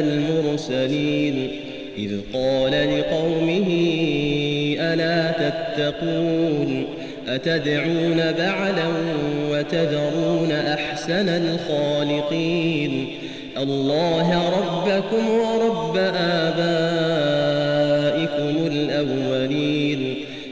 المرسلين. إذ قال لقومه ألا تتقون؟ أتدعون بعلا وتذرون أحسن الخالقين؟ الله ربكم ورب آبائكم